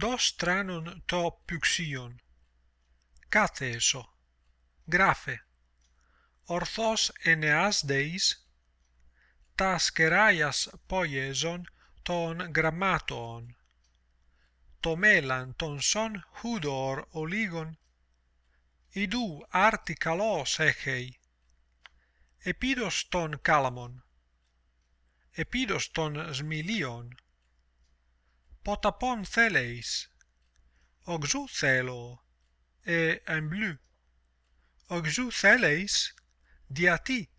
Dos tranon το πυξίον. Κάθεσο. Γράφε. Ορθός ενεάς δεής, τας κεράιας πόιεζον των γραμμάτων. Το μέλλον των σον χούδορ ολίγων, ιδού άρτη καλός έχει. Επίδος των κάλαμων, επίδος των σμιλίων, ποταπών θέλεις, οξού θέλω, ε εμπλού. Οξού θέλεις, διατί